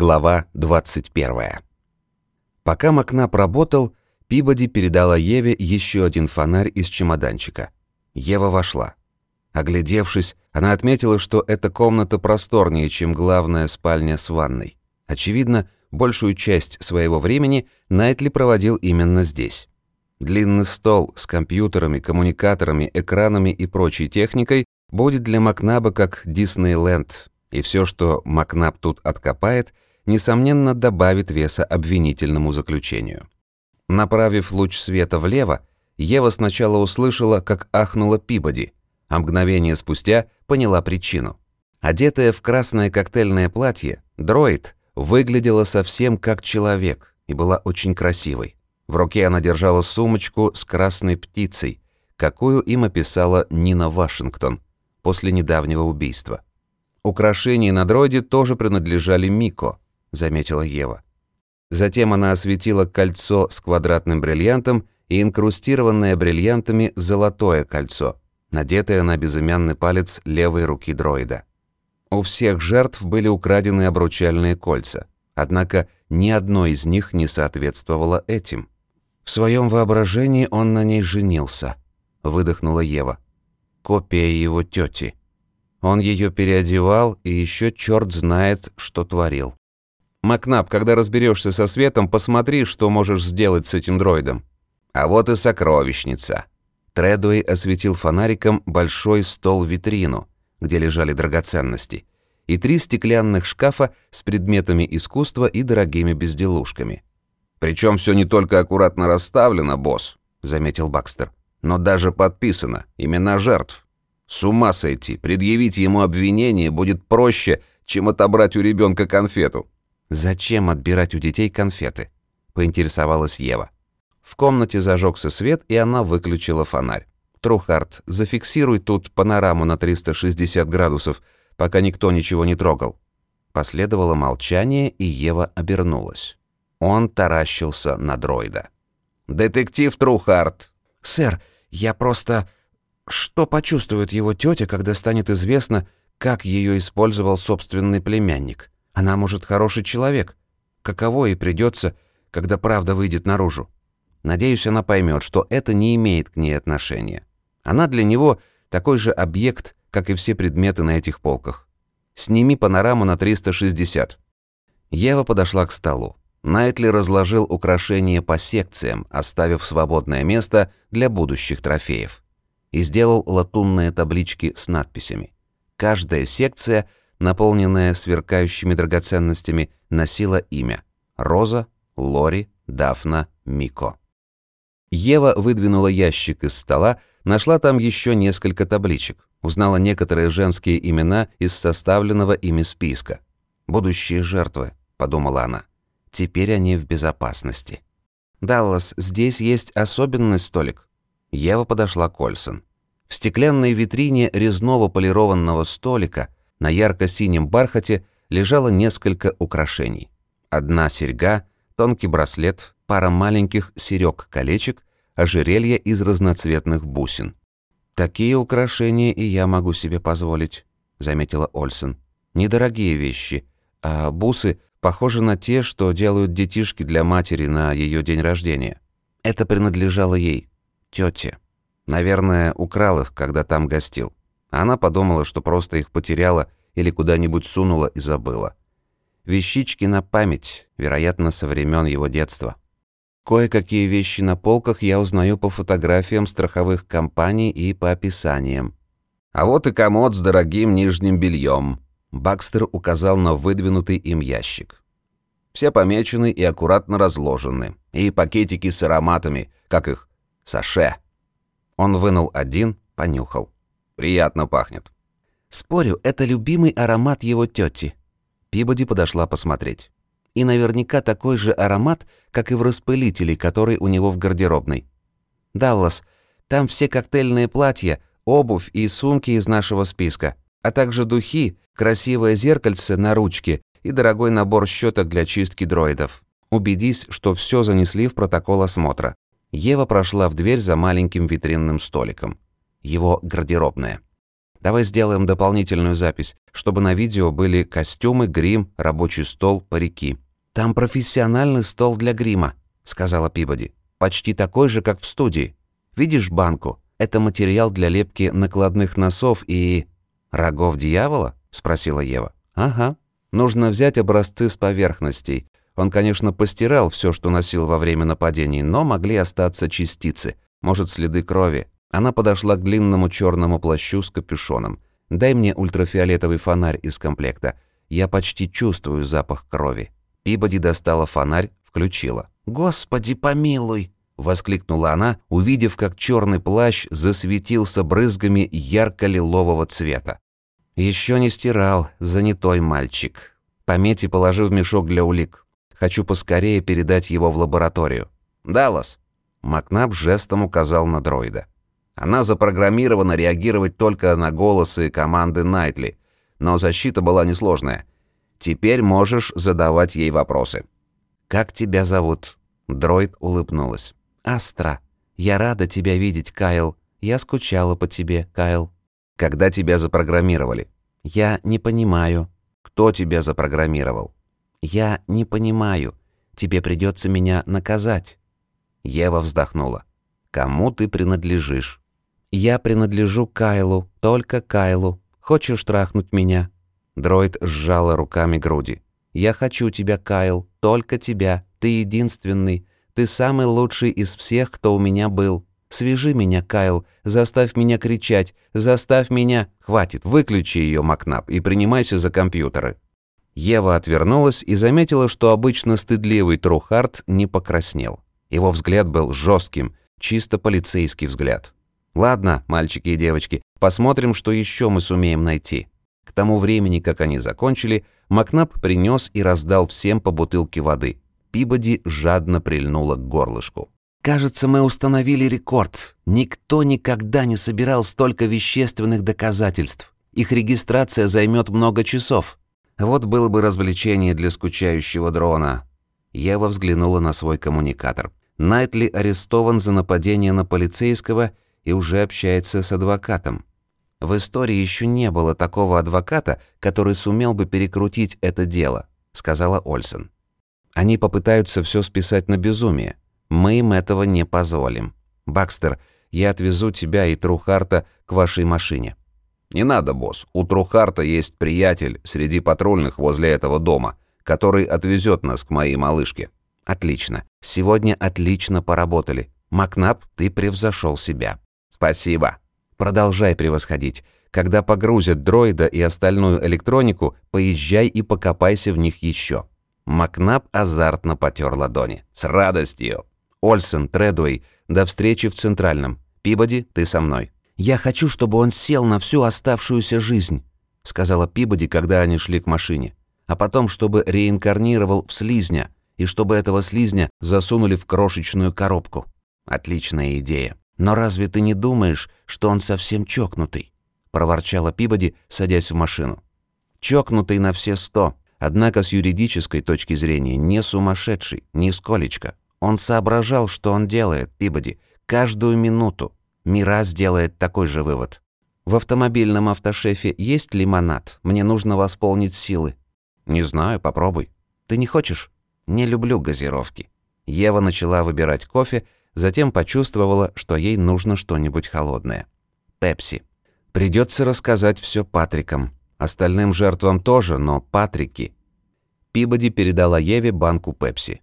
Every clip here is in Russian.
Глава 21. Пока Макнап работал, Пибоди передала Еве еще один фонарь из чемоданчика. Ева вошла. Оглядевшись, она отметила, что эта комната просторнее, чем главная спальня с ванной. Очевидно, большую часть своего времени Найтли проводил именно здесь. Длинный стол с компьютерами, коммуникаторами, экранами и прочей техникой будет для Макнаба как Диснейленд, и все, что Макнаб тут откопает, несомненно добавит веса обвинительному заключению. Направив луч света влево, Ева сначала услышала, как ахнула Пибоди, а мгновение спустя поняла причину. Одетая в красное коктейльное платье, дроид выглядела совсем как человек и была очень красивой. В руке она держала сумочку с красной птицей, какую им описала Нина Вашингтон после недавнего убийства. Украшения на дроиде тоже принадлежали Мико, заметила Ева. Затем она осветила кольцо с квадратным бриллиантом и инкрустированное бриллиантами золотое кольцо, надетое на безымянный палец левой руки дроида. У всех жертв были украдены обручальные кольца, однако ни одно из них не соответствовало этим. В своем воображении он на ней женился, выдохнула Ева. Копия его тети. Он ее переодевал и еще черт знает, что творил. Макнап, когда разберешься со светом, посмотри, что можешь сделать с этим дроидом. А вот и сокровищница. Тредуэй осветил фонариком большой стол-витрину, где лежали драгоценности, и три стеклянных шкафа с предметами искусства и дорогими безделушками. Причем все не только аккуратно расставлено, босс, заметил Бакстер, но даже подписано имена жертв. С ума сойти, предъявить ему обвинение будет проще, чем отобрать у ребенка конфету. Зачем отбирать у детей конфеты? поинтересовалась Ева. В комнате зажегся свет, и она выключила фонарь. Трухард, зафиксируй тут панораму на 360 градусов, пока никто ничего не трогал. Последовало молчание, и Ева обернулась. Он таращился на дроида. «Детектив Трухард!» «Сэр, я просто...» Что почувствует его тетя, когда станет известно, как ее использовал собственный племянник? Она, может, хороший человек. Каково ей придется, когда правда выйдет наружу? Надеюсь, она поймет, что это не имеет к ней отношения. Она для него такой же объект, как и все предметы на этих полках. Сними панораму на 360. Ева подошла к столу. Найтли разложил украшения по секциям, оставив свободное место для будущих трофеев и сделал латунные таблички с надписями. Каждая секция, наполненная сверкающими драгоценностями, носила имя Роза, Лори, Дафна, Мико. Ева выдвинула ящик из стола, нашла там еще несколько табличек, узнала некоторые женские имена из составленного ими списка. «Будущие жертвы», — подумала она. «Теперь они в безопасности». «Даллас, здесь есть особенный столик. Ева подошла к Ольсон. В стеклянной витрине резного полированного столика на ярко-синем бархате лежало несколько украшений. Одна серьга, тонкий браслет, пара маленьких серёг-колечек, ожерелье из разноцветных бусин. «Такие украшения и я могу себе позволить», — заметила Ольсон. «Недорогие вещи, а бусы похожи на те, что делают детишки для матери на ее день рождения. Это принадлежало ей, тете. Наверное, украл их, когда там гостил. Она подумала, что просто их потеряла или куда-нибудь сунула и забыла. Вещички на память, вероятно, со времен его детства. Кое-какие вещи на полках я узнаю по фотографиям страховых компаний и по описаниям. А вот и комод с дорогим нижним бельем. Бакстер указал на выдвинутый им ящик. Все помечены и аккуратно разложены. И пакетики с ароматами, как их, саше. Он вынул один, понюхал. Приятно пахнет. Спорю, это любимый аромат его тети. Пибоди подошла посмотреть. И наверняка такой же аромат, как и в распылителе, который у него в гардеробной. Даллас, там все коктейльные платья, обувь и сумки из нашего списка, а также духи, красивое зеркальце на ручке и дорогой набор щеток для чистки дроидов. Убедись, что все занесли в протокол осмотра. Ева прошла в дверь за маленьким витринным столиком. Его гардеробная. Давай сделаем дополнительную запись, чтобы на видео были костюмы, грим, рабочий стол, парики. Там профессиональный стол для грима, сказала Пибоди. Почти такой же, как в студии. Видишь банку? Это материал для лепки накладных носов и... «Рогов дьявола?» – спросила Ева. «Ага. Нужно взять образцы с поверхностей. Он, конечно, постирал все, что носил во время нападений, но могли остаться частицы, может, следы крови. Она подошла к длинному черному плащу с капюшоном. «Дай мне ультрафиолетовый фонарь из комплекта. Я почти чувствую запах крови». Пибоди достала фонарь, включила. «Господи, помилуй!» – воскликнула она, увидев, как черный плащ засветился брызгами ярко-лилового цвета. Еще не стирал, занятой мальчик. Пометь и положи в мешок для улик. Хочу поскорее передать его в лабораторию. Даллас. Макнаб жестом указал на дроида. Она запрограммирована реагировать только на голосы команды Найтли, но защита была несложная. Теперь можешь задавать ей вопросы. «Как тебя зовут?» Дроид улыбнулась. «Астра. Я рада тебя видеть, Кайл. Я скучала по тебе, Кайл». «Когда тебя запрограммировали?» «Я не понимаю». «Кто тебя запрограммировал?» «Я не понимаю. Тебе придется меня наказать». Ева вздохнула. «Кому ты принадлежишь?» «Я принадлежу Кайлу, только Кайлу. Хочешь трахнуть меня?» Дроид сжала руками груди. «Я хочу тебя, Кайл, только тебя. Ты единственный. Ты самый лучший из всех, кто у меня был. Свяжи меня, Кайл, заставь меня кричать, заставь меня...» «Хватит, выключи ее, Макнап, и принимайся за компьютеры». Ева отвернулась и заметила, что обычно стыдливый Трухарт не покраснел. Его взгляд был жестким, чисто полицейский взгляд. Ладно, мальчики и девочки, посмотрим, что еще мы сумеем найти. К тому времени, как они закончили, Макнап принес и раздал всем по бутылке воды. Пибоди жадно прильнула к горлышку. «Кажется, мы установили рекорд. Никто никогда не собирал столько вещественных доказательств. Их регистрация займет много часов. Вот было бы развлечение для скучающего дрона». Ева взглянула на свой коммуникатор. Найтли арестован за нападение на полицейского – и уже общается с адвокатом. В истории еще не было такого адвоката, который сумел бы перекрутить это дело, сказала Ольсен. Они попытаются все списать на безумие. Мы им этого не позволим. Бакстер, я отвезу тебя и Трухарта к вашей машине. Не надо, босс. У Трухарта есть приятель среди патрульных возле этого дома, который отвезет нас к моей малышке. Отлично. Сегодня отлично поработали. Макнап, ты превзошел себя. Спасибо. Продолжай превосходить. Когда погрузят дроида и остальную электронику, поезжай и покопайся в них еще. Макнап азартно потер ладони. С радостью. Ольсен, Тредуэй, до встречи в Центральном. Пибоди, ты со мной. Я хочу, чтобы он сел на всю оставшуюся жизнь, сказала Пибоди, когда они шли к машине. А потом, чтобы реинкарнировал в слизня, и чтобы этого слизня засунули в крошечную коробку. Отличная идея. «Но разве ты не думаешь, что он совсем чокнутый?» – проворчала Пибоди, садясь в машину. «Чокнутый на все сто, однако с юридической точки зрения не сумасшедший, нисколечко. Он соображал, что он делает, Пибоди, каждую минуту. Мира сделает такой же вывод. В автомобильном автошефе есть лимонад? Мне нужно восполнить силы». «Не знаю, попробуй». «Ты не хочешь?» «Не люблю газировки». Ева начала выбирать кофе, Затем почувствовала, что ей нужно что-нибудь холодное. Пепси. Придется рассказать все Патрикам. Остальным жертвам тоже, но Патрики. Пибоди передала Еве банку Пепси.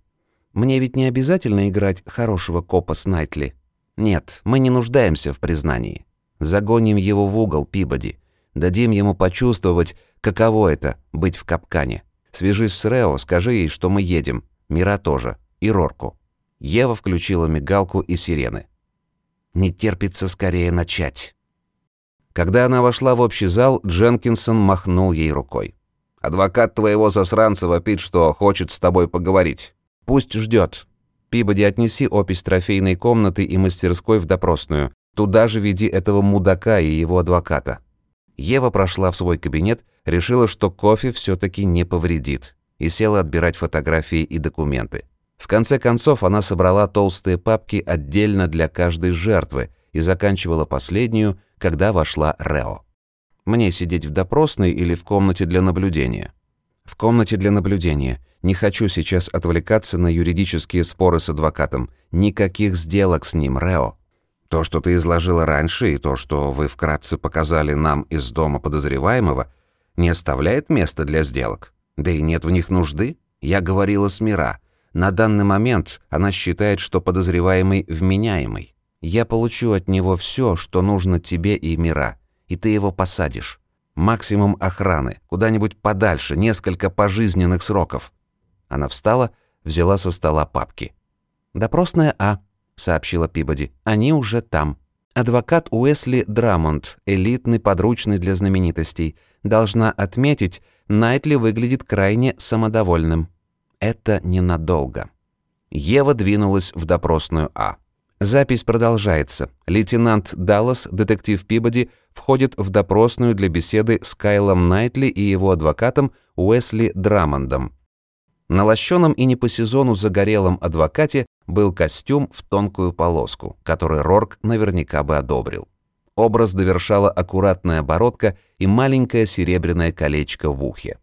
«Мне ведь не обязательно играть хорошего копа с Найтли. Нет, мы не нуждаемся в признании. Загоним его в угол, Пибоди. Дадим ему почувствовать, каково это — быть в капкане. Свяжись с Рео, скажи ей, что мы едем. Мира тоже. И Рорку. Ева включила мигалку и сирены. Не терпится скорее начать. Когда она вошла в общий зал, Дженкинсон махнул ей рукой. «Адвокат твоего засранца вопит, что хочет с тобой поговорить. Пусть ждет. Пибоди, отнеси опись трофейной комнаты и мастерской в допросную. Туда же веди этого мудака и его адвоката». Ева прошла в свой кабинет, решила, что кофе все таки не повредит, и села отбирать фотографии и документы. В конце концов, она собрала толстые папки отдельно для каждой жертвы и заканчивала последнюю, когда вошла Рео. Мне сидеть в допросной или в комнате для наблюдения? В комнате для наблюдения. Не хочу сейчас отвлекаться на юридические споры с адвокатом. Никаких сделок с ним, Рео. То, что ты изложила раньше, и то, что вы вкратце показали нам из дома подозреваемого, не оставляет места для сделок. Да и нет в них нужды. Я говорила с Мира. На данный момент она считает, что подозреваемый вменяемый. Я получу от него все, что нужно тебе и Мира, и ты его посадишь. Максимум охраны, куда-нибудь подальше, несколько пожизненных сроков. Она встала, взяла со стола папки. «Допросная А», — сообщила Пибоди. «Они уже там. Адвокат Уэсли Драмонд, элитный подручный для знаменитостей. Должна отметить, Найтли выглядит крайне самодовольным. Это ненадолго». Ева двинулась в допросную А. Запись продолжается. Лейтенант Даллас, детектив Пибоди, входит в допросную для беседы с Кайлом Найтли и его адвокатом Уэсли Драмондом. На лощеном и не по сезону загорелом адвокате был костюм в тонкую полоску, который Рорк наверняка бы одобрил. Образ довершала аккуратная бородка и маленькое серебряное колечко в ухе.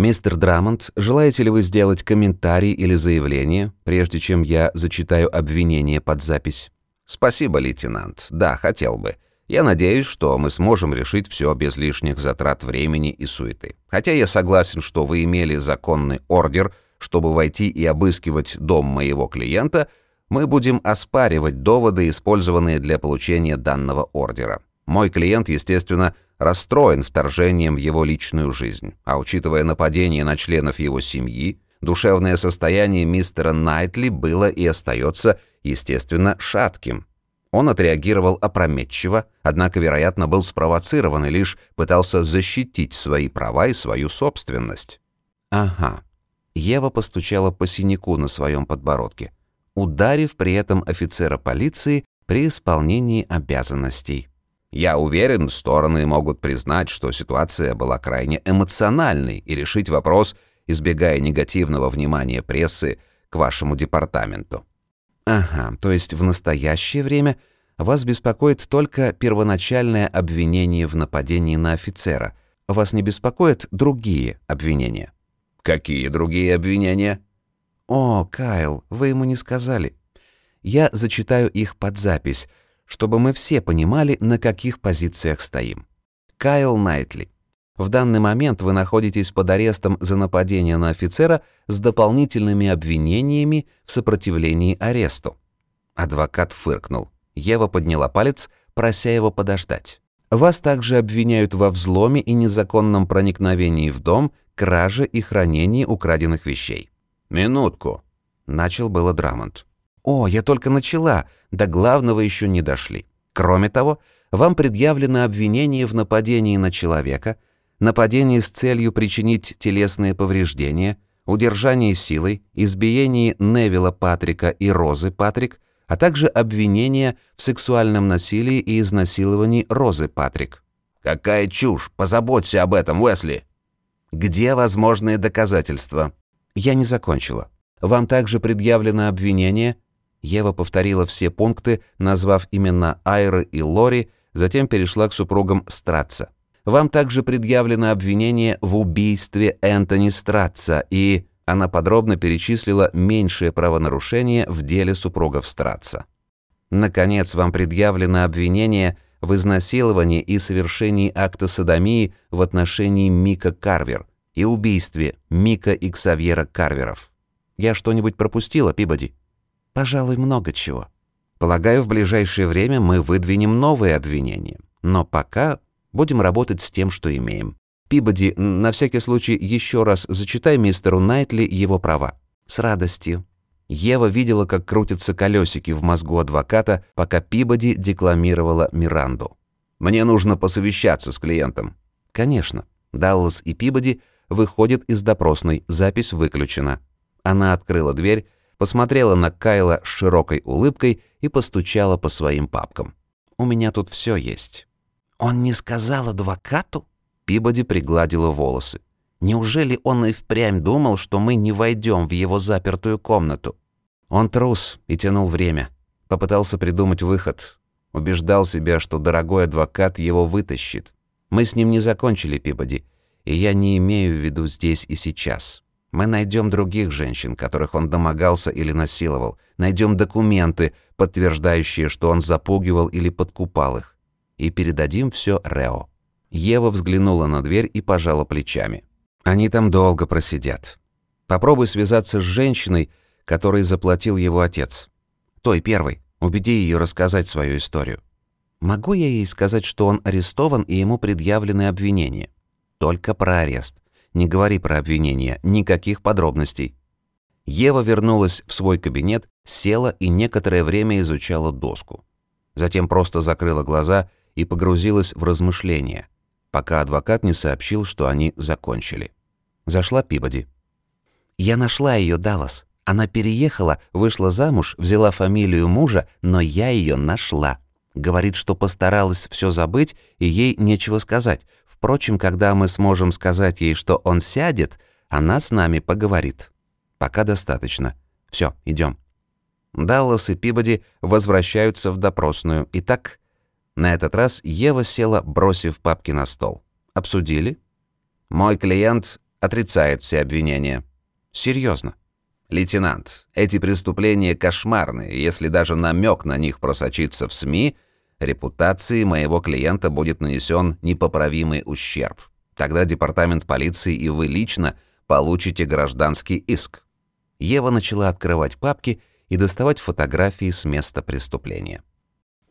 «Мистер Драмонд, желаете ли вы сделать комментарий или заявление, прежде чем я зачитаю обвинение под запись?» «Спасибо, лейтенант. Да, хотел бы. Я надеюсь, что мы сможем решить все без лишних затрат времени и суеты. Хотя я согласен, что вы имели законный ордер, чтобы войти и обыскивать дом моего клиента, мы будем оспаривать доводы, использованные для получения данного ордера. Мой клиент, естественно, расстроен вторжением в его личную жизнь, а учитывая нападение на членов его семьи, душевное состояние мистера Найтли было и остается, естественно, шатким. Он отреагировал опрометчиво, однако, вероятно, был спровоцирован и лишь пытался защитить свои права и свою собственность. Ага. Ева постучала по синяку на своем подбородке, ударив при этом офицера полиции при исполнении обязанностей. Я уверен, стороны могут признать, что ситуация была крайне эмоциональной и решить вопрос, избегая негативного внимания прессы к вашему департаменту. Ага, то есть в настоящее время вас беспокоит только первоначальное обвинение в нападении на офицера. Вас не беспокоят другие обвинения? Какие другие обвинения? О, Кайл, вы ему не сказали. Я зачитаю их под запись, чтобы мы все понимали, на каких позициях стоим. Кайл Найтли. В данный момент вы находитесь под арестом за нападение на офицера с дополнительными обвинениями в сопротивлении аресту. Адвокат фыркнул. Ева подняла палец, прося его подождать. Вас также обвиняют во взломе и незаконном проникновении в дом, краже и хранении украденных вещей. Минутку, начал было Драмонт. О, я только начала, до главного еще не дошли. Кроме того, вам предъявлено обвинение в нападении на человека, нападении с целью причинить телесные повреждения, удержании силой, избиении Невилла Патрика и Розы Патрик, а также обвинение в сексуальном насилии и изнасиловании Розы Патрик. «Какая чушь! Позаботься об этом, Уэсли!» «Где возможные доказательства?» «Я не закончила. Вам также предъявлено обвинение...» Ева повторила все пункты, назвав имена Айры и Лори, затем перешла к супругам Стратца. Вам также предъявлено обвинение в убийстве Энтони Стратца и... Она подробно перечислила меньшие правонарушения в деле супругов Стратца. Наконец, вам предъявлено обвинение в изнасиловании и совершении акта садомии в отношении Мика Карвер и убийстве Мика и Ксавьера Карверов. Я что-нибудь пропустила, Пибоди? Пожалуй, много чего. Полагаю, в ближайшее время мы выдвинем новые обвинения. Но пока Будем работать с тем, что имеем. Пибоди, на всякий случай еще раз зачитай мистеру Найтли его права. С радостью. Ева видела, как крутятся колесики в мозгу адвоката, пока Пибоди декламировала Миранду. «Мне нужно посовещаться с клиентом». «Конечно». Даллас и Пибоди выходят из допросной, запись выключена. Она открыла дверь, посмотрела на Кайла с широкой улыбкой и постучала по своим папкам. «У меня тут все есть». «Он не сказал адвокату?» Пибоди пригладила волосы. «Неужели он и впрямь думал, что мы не войдем в его запертую комнату?» Он трус и тянул время. Попытался придумать выход. Убеждал себя, что дорогой адвокат его вытащит. Мы с ним не закончили, Пибоди, и я не имею в виду здесь и сейчас. Мы найдем других женщин, которых он домогался или насиловал, найдем документы, подтверждающие, что он запугивал или подкупал их, и передадим все Рео. Ева взглянула на дверь и пожала плечами. Они там долго просидят. Попробуй связаться с женщиной, которой заплатил его отец. Той первой. Убеди ее рассказать свою историю. Могу я ей сказать, что он арестован и ему предъявлены обвинения? Только про арест. Не говори про обвинения, никаких подробностей. Ева вернулась в свой кабинет, села и некоторое время изучала доску. Затем просто закрыла глаза и погрузилась в размышления, пока адвокат не сообщил, что они закончили. Зашла Пибоди. «Я нашла ее, Даллас. Она переехала, вышла замуж, взяла фамилию мужа, но я ее нашла. Говорит, что постаралась все забыть, и ей нечего сказать. Впрочем, когда мы сможем сказать ей, что он сядет, она с нами поговорит. Пока достаточно. Все, идем. Даллас и Пибоди возвращаются в допросную. Итак, на этот раз Ева села, бросив папки на стол. Обсудили? Мой клиент отрицает все обвинения. Серьезно. Лейтенант, эти преступления кошмарны, если даже намек на них просочится в СМИ, репутации моего клиента будет нанесен непоправимый ущерб. Тогда департамент полиции и вы лично получите гражданский иск. Ева начала открывать папки и доставать фотографии с места преступления.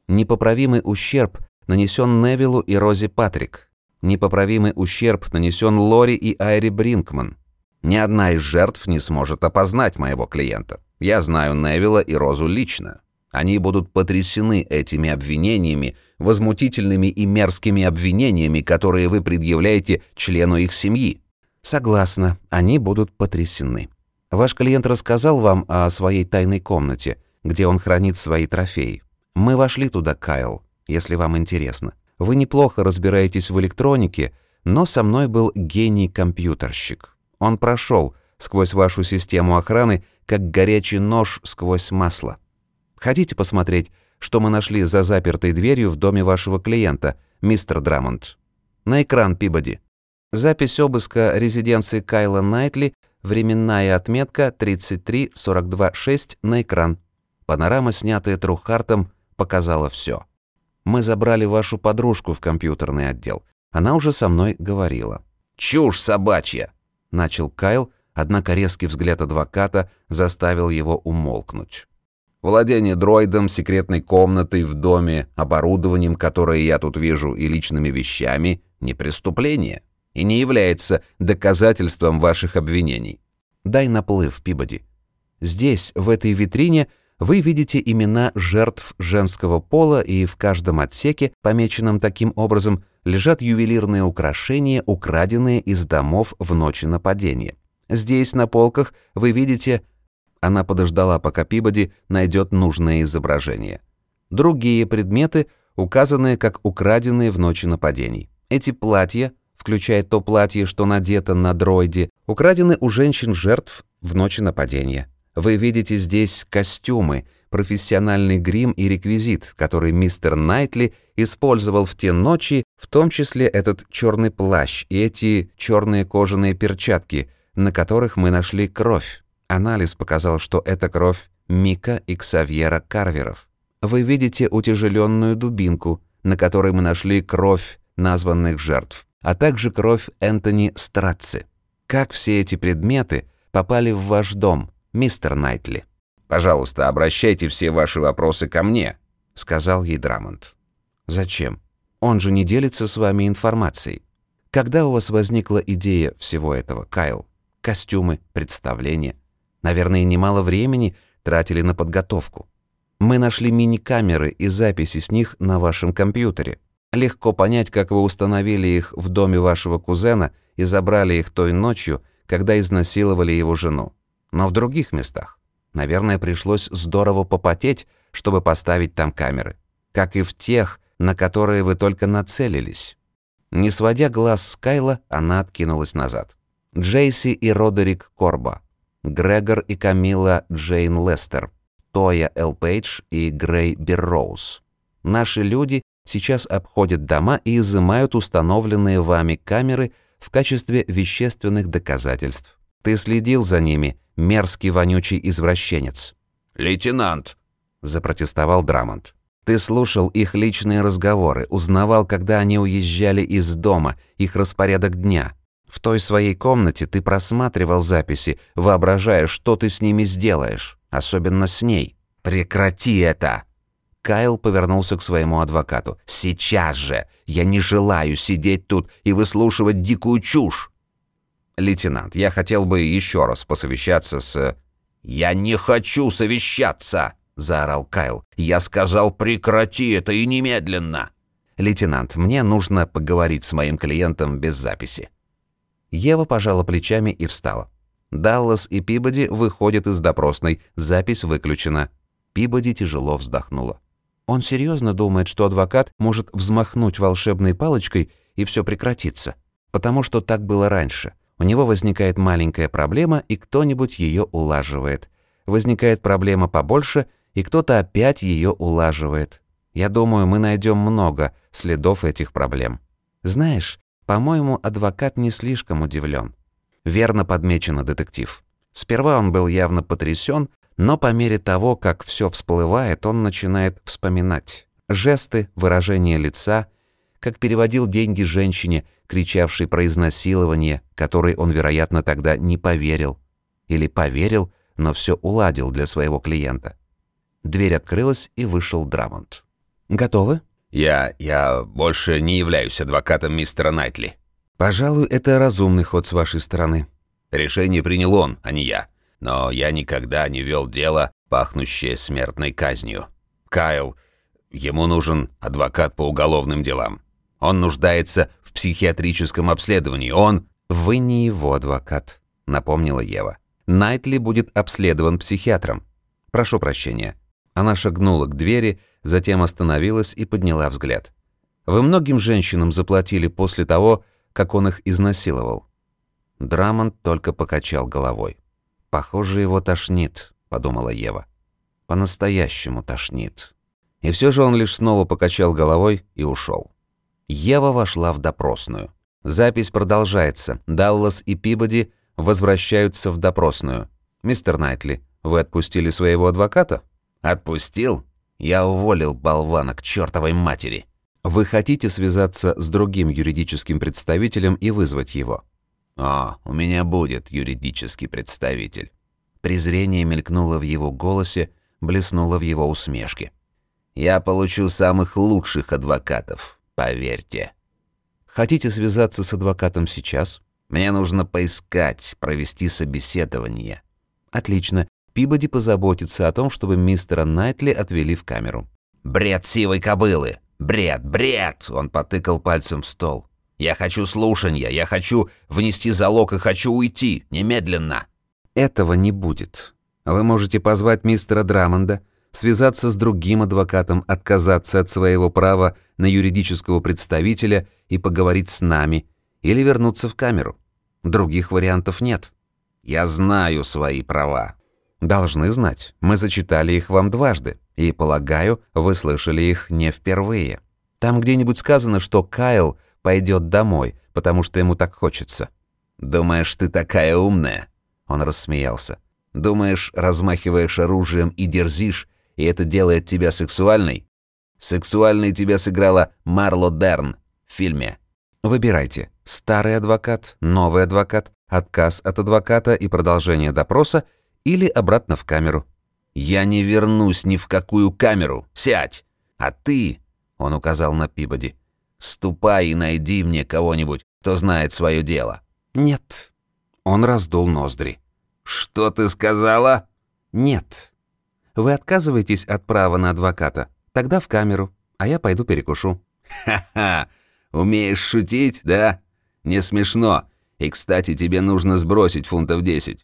Непоправимый ущерб нанесен Невилу и Рози Патрик. Непоправимый ущерб нанесен Лори и Айри Бринкман. Ни одна из жертв не сможет опознать моего клиента. Я знаю Невилла и Розу лично. Они будут потрясены этими обвинениями, возмутительными и мерзкими обвинениями, которые вы предъявляете члену их семьи. Согласна, они будут потрясены. Ваш клиент рассказал вам о своей тайной комнате, где он хранит свои трофеи. Мы вошли туда, Кайл, если вам интересно. Вы неплохо разбираетесь в электронике, но со мной был гений-компьютерщик. Он прошел сквозь вашу систему охраны, как горячий нож сквозь масло. Хотите посмотреть, что мы нашли за запертой дверью в доме вашего клиента, мистер Драмонт? На экран Пибоди. Запись обыска резиденции Кайла Найтли, временная отметка 33426 на экран. Панорама, снятая Трухартом, показала все. Мы забрали вашу подружку в компьютерный отдел. Она уже со мной говорила. «Чушь собачья!» начал Кайл, однако резкий взгляд адвоката заставил его умолкнуть. Владение дроидом, секретной комнатой в доме, оборудованием, которое я тут вижу, и личными вещами — не преступление и не является доказательством ваших обвинений. Дай наплыв, Пибоди. Здесь, в этой витрине, вы видите имена жертв женского пола, и в каждом отсеке, помеченном таким образом, лежат ювелирные украшения, украденные из домов в ночи нападения. Здесь на полках вы видите... Она подождала, пока Пибоди найдет нужное изображение. Другие предметы, указанные как украденные в ночи нападений. Эти платья, включая то платье, что надето на дроиде, украдены у женщин-жертв в ночи нападения. Вы видите здесь костюмы, профессиональный грим и реквизит, который мистер Найтли использовал в те ночи, в том числе этот черный плащ и эти черные кожаные перчатки, на которых мы нашли кровь. Анализ показал, что это кровь Мика и Ксавьера Карверов. Вы видите утяжеленную дубинку, на которой мы нашли кровь названных жертв, а также кровь Энтони Страци. Как все эти предметы попали в ваш дом, мистер Найтли? «Пожалуйста, обращайте все ваши вопросы ко мне», — сказал ей Драмонт. «Зачем? Он же не делится с вами информацией. Когда у вас возникла идея всего этого, Кайл? Костюмы, представления? Наверное, немало времени тратили на подготовку. Мы нашли мини-камеры и записи с них на вашем компьютере. Легко понять, как вы установили их в доме вашего кузена и забрали их той ночью, когда изнасиловали его жену. Но в других местах. Наверное, пришлось здорово попотеть, чтобы поставить там камеры. Как и в тех, на которые вы только нацелились. Не сводя глаз с Кайла, она откинулась назад. Джейси и Родерик Корба. Грегор и Камила Джейн Лестер. Тоя Эл Пейдж и Грей Берроуз. Наши люди сейчас обходят дома и изымают установленные вами камеры в качестве вещественных доказательств. Ты следил за ними, мерзкий вонючий извращенец». «Лейтенант!» – запротестовал Драмонт. «Ты слушал их личные разговоры, узнавал, когда они уезжали из дома, их распорядок дня. В той своей комнате ты просматривал записи, воображая, что ты с ними сделаешь, особенно с ней. Прекрати это!» Кайл повернулся к своему адвокату. «Сейчас же! Я не желаю сидеть тут и выслушивать дикую чушь!» «Лейтенант, я хотел бы еще раз посовещаться с...» «Я не хочу совещаться!» – заорал Кайл. «Я сказал, прекрати это и немедленно!» «Лейтенант, мне нужно поговорить с моим клиентом без записи». Ева пожала плечами и встала. Даллас и Пибоди выходят из допросной, запись выключена. Пибоди тяжело вздохнула. Он серьезно думает, что адвокат может взмахнуть волшебной палочкой и все прекратится. Потому что так было раньше. У него возникает маленькая проблема, и кто-нибудь ее улаживает. Возникает проблема побольше, и кто-то опять ее улаживает. Я думаю, мы найдем много следов этих проблем. Знаешь, по-моему, адвокат не слишком удивлен. Верно подмечено, детектив. Сперва он был явно потрясен, но по мере того, как все всплывает, он начинает вспоминать. Жесты, выражение лица, как переводил деньги женщине, кричавшей про изнасилование, которой он, вероятно, тогда не поверил. Или поверил, но все уладил для своего клиента. Дверь открылась, и вышел Драмонт. «Готовы?» «Я... я больше не являюсь адвокатом мистера Найтли». «Пожалуй, это разумный ход с вашей стороны». «Решение принял он, а не я. Но я никогда не вел дело, пахнущее смертной казнью. Кайл, ему нужен адвокат по уголовным делам. Он нуждается в психиатрическом обследовании. Он...» «Вы не его адвокат», — напомнила Ева. «Найтли будет обследован психиатром. Прошу прощения». Она шагнула к двери, затем остановилась и подняла взгляд. «Вы многим женщинам заплатили после того, как он их изнасиловал?» Драмонт только покачал головой. «Похоже, его тошнит», — подумала Ева. «По-настоящему тошнит». И все же он лишь снова покачал головой и ушел. Ева вошла в допросную. Запись продолжается. Даллас и Пибоди возвращаются в допросную. «Мистер Найтли, вы отпустили своего адвоката?» «Отпустил? Я уволил болвана к чертовой матери». «Вы хотите связаться с другим юридическим представителем и вызвать его?» «О, у меня будет юридический представитель». Презрение мелькнуло в его голосе, блеснуло в его усмешке. «Я получу самых лучших адвокатов, Поверьте. Хотите связаться с адвокатом сейчас? Мне нужно поискать, провести собеседование. Отлично. Пибоди позаботится о том, чтобы мистера Найтли отвели в камеру. Бред сивой кобылы. Бред, бред. Он потыкал пальцем в стол. Я хочу слушания, я хочу внести залог и хочу уйти немедленно. Этого не будет. Вы можете позвать мистера Драмонда, связаться с другим адвокатом, отказаться от своего права на юридического представителя и поговорить с нами, или вернуться в камеру. Других вариантов нет. Я знаю свои права. Должны знать. Мы зачитали их вам дважды, и, полагаю, вы слышали их не впервые. Там где-нибудь сказано, что Кайл пойдет домой, потому что ему так хочется. «Думаешь, ты такая умная?» Он рассмеялся. «Думаешь, размахиваешь оружием и дерзишь, и это делает тебя сексуальной? Сексуальной тебя сыграла Марло Дерн в фильме. Выбирайте. Старый адвокат, новый адвокат, отказ от адвоката и продолжение допроса или обратно в камеру. «Я не вернусь ни в какую камеру. Сядь! А ты, — он указал на Пибоди, — ступай и найди мне кого-нибудь, кто знает свое дело». «Нет». Он раздул ноздри. «Что ты сказала?» «Нет». Вы отказываетесь от права на адвоката? Тогда в камеру, а я пойду перекушу». «Ха-ха! Умеешь шутить, да? Не смешно. И, кстати, тебе нужно сбросить фунтов 10».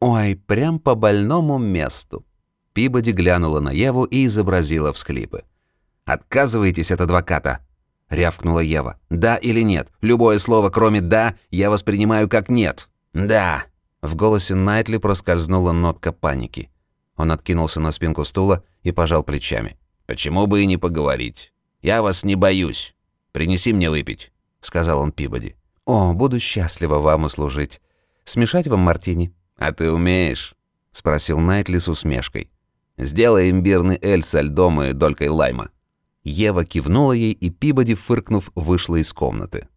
«Ой, прям по больному месту». Пибоди глянула на Еву и изобразила всхлипы. «Отказываетесь от адвоката?» — рявкнула Ева. «Да или нет? Любое слово, кроме «да», я воспринимаю как «нет». «Да». В голосе Найтли проскользнула нотка паники. Он откинулся на спинку стула и пожал плечами. «Почему бы и не поговорить? Я вас не боюсь. Принеси мне выпить», — сказал он Пибоди. «О, буду счастлива вам услужить. Смешать вам мартини?» «А ты умеешь?» — спросил Найтли с усмешкой. «Сделай имбирный эль со льдом и долькой лайма». Ева кивнула ей, и Пибоди, фыркнув, вышла из комнаты.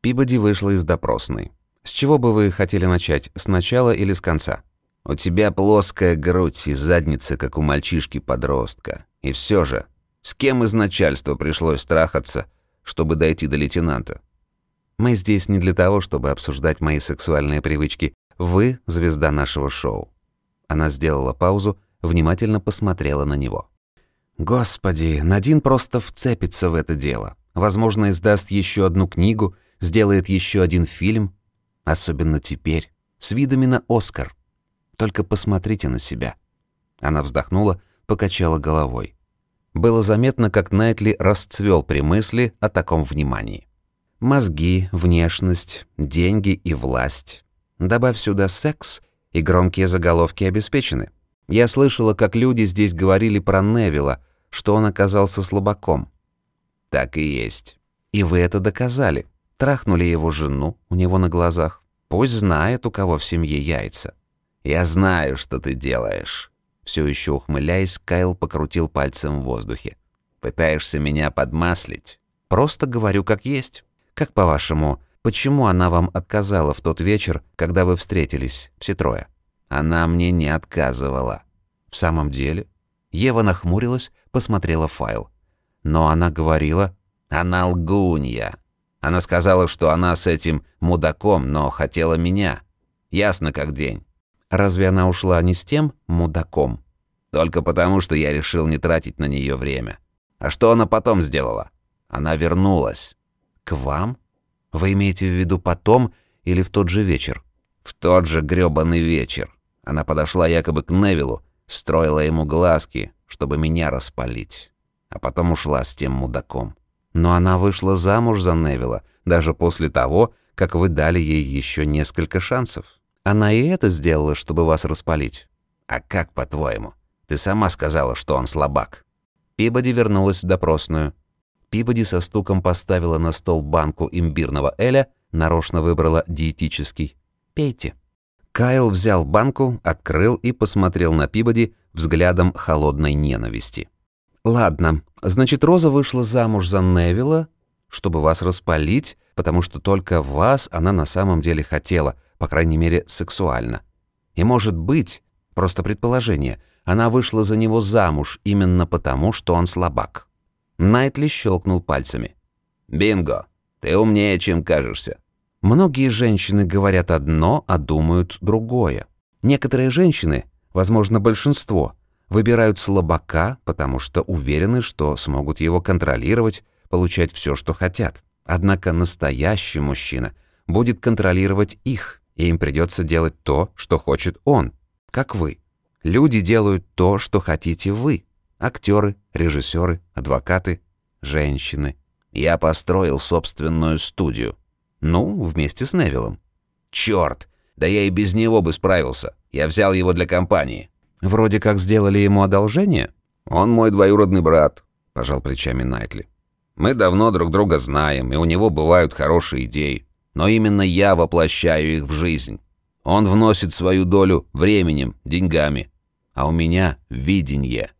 Пибоди вышла из допросной. «С чего бы вы хотели начать, с начала или с конца?» «У тебя плоская грудь и задница, как у мальчишки-подростка. И все же, с кем из начальства пришлось страхаться, чтобы дойти до лейтенанта?» «Мы здесь не для того, чтобы обсуждать мои сексуальные привычки. Вы — звезда нашего шоу». Она сделала паузу, внимательно посмотрела на него. Господи, Надин просто вцепится в это дело. Возможно, издаст еще одну книгу, сделает еще один фильм. Особенно теперь, с видами на Оскар. Только посмотрите на себя. Она вздохнула, покачала головой. Было заметно, как Найтли расцвел при мысли о таком внимании. Мозги, внешность, деньги и власть. Добавь сюда секс, и громкие заголовки обеспечены. Я слышала, как люди здесь говорили про Невилла, что он оказался слабаком. Так и есть. И вы это доказали. Трахнули его жену у него на глазах. Пусть знает, у кого в семье яйца. Я знаю, что ты делаешь. Все еще ухмыляясь, Кайл покрутил пальцем в воздухе. Пытаешься меня подмаслить? Просто говорю как есть. Как по-вашему, почему она вам отказала в тот вечер, когда вы встретились, все трое? Она мне не отказывала. В самом деле? Ева нахмурилась, посмотрела файл. Но она говорила... Она лгунья. Она сказала, что она с этим мудаком, но хотела меня. Ясно как день. Разве она ушла не с тем мудаком? Только потому, что я решил не тратить на нее время. А что она потом сделала? Она вернулась. К вам? Вы имеете в виду потом или в тот же вечер? В тот же грёбаный вечер. Она подошла якобы к Невилу, строила ему глазки, чтобы меня распалить. А потом ушла с тем мудаком. Но она вышла замуж за Невилла, даже после того, как вы дали ей еще несколько шансов. Она и это сделала, чтобы вас распалить. А как, по-твоему? Ты сама сказала, что он слабак. Пибоди вернулась в допросную. Пибоди со стуком поставила на стол банку имбирного эля, нарочно выбрала диетический. «Пейте». Кайл взял банку, открыл и посмотрел на Пибоди взглядом холодной ненависти. «Ладно, значит, Роза вышла замуж за Невилла, чтобы вас распалить, потому что только вас она на самом деле хотела, по крайней мере, сексуально. И может быть, просто предположение, она вышла за него замуж именно потому, что он слабак». Найтли щелкнул пальцами. «Бинго! Ты умнее, чем кажешься. Многие женщины говорят одно, а думают другое. Некоторые женщины, возможно, большинство, выбирают слабака, потому что уверены, что смогут его контролировать, получать все, что хотят. Однако настоящий мужчина будет контролировать их, и им придется делать то, что хочет он, как вы. Люди делают то, что хотите вы. Актеры, режиссеры, адвокаты, женщины. Я построил собственную студию. Ну, вместе с Невиллом. Черт, да я и без него бы справился. Я взял его для компании. Вроде как сделали ему одолжение? Он мой двоюродный брат, пожал плечами Найтли. Мы давно друг друга знаем, и у него бывают хорошие идеи. Но именно я воплощаю их в жизнь. Он вносит свою долю временем, деньгами. А у меня видение.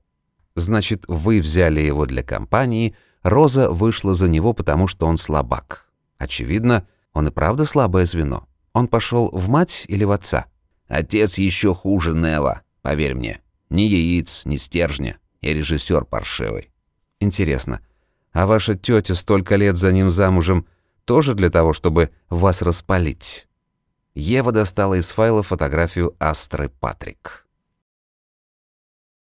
Значит, вы взяли его для компании, Роза вышла за него, потому что он слабак. Очевидно, он и правда слабое звено. Он пошел в мать или в отца? Отец еще хуже Нева, поверь мне. Ни яиц, ни стержня. Я режиссер паршивый. Интересно, а ваша тетя столько лет за ним замужем тоже для того, чтобы вас распалить? Ева достала из файла фотографию Астры Патрик.